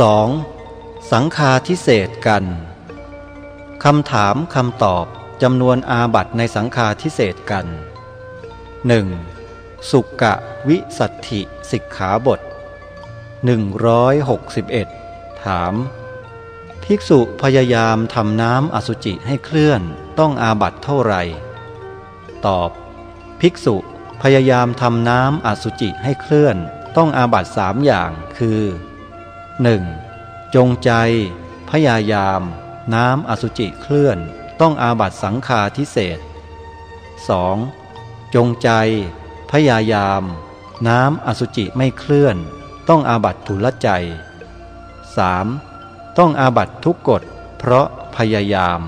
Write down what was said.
2. สังฆาทิเศษกันคำถามคำตอบจำนวนอาบัตในสังฆาทิเศษกัน 1. สุกะวิสัตถิสิกขาบท 161 ถาม ภิกษุพยายามทำน้ำอสุจิให้เคลื่อนต้องอาบัตเท่าไหร่ ตอบ ภิกษุพยายามทำน้ำอสุจิให้เคลื่อนต้องอาบัตสามอย่างคือ 1. จงใจ พยายาม น้ำอสุจิเคลื่อน ต้องอาบัตสังฆาทิเศษ 2. จงใจ พยายาม น้ำอสุจิไม่เคลื่อน ต้องอาบัตทุลใจ 3. ต้องอาบัตทุกกฎเพราะพยายาม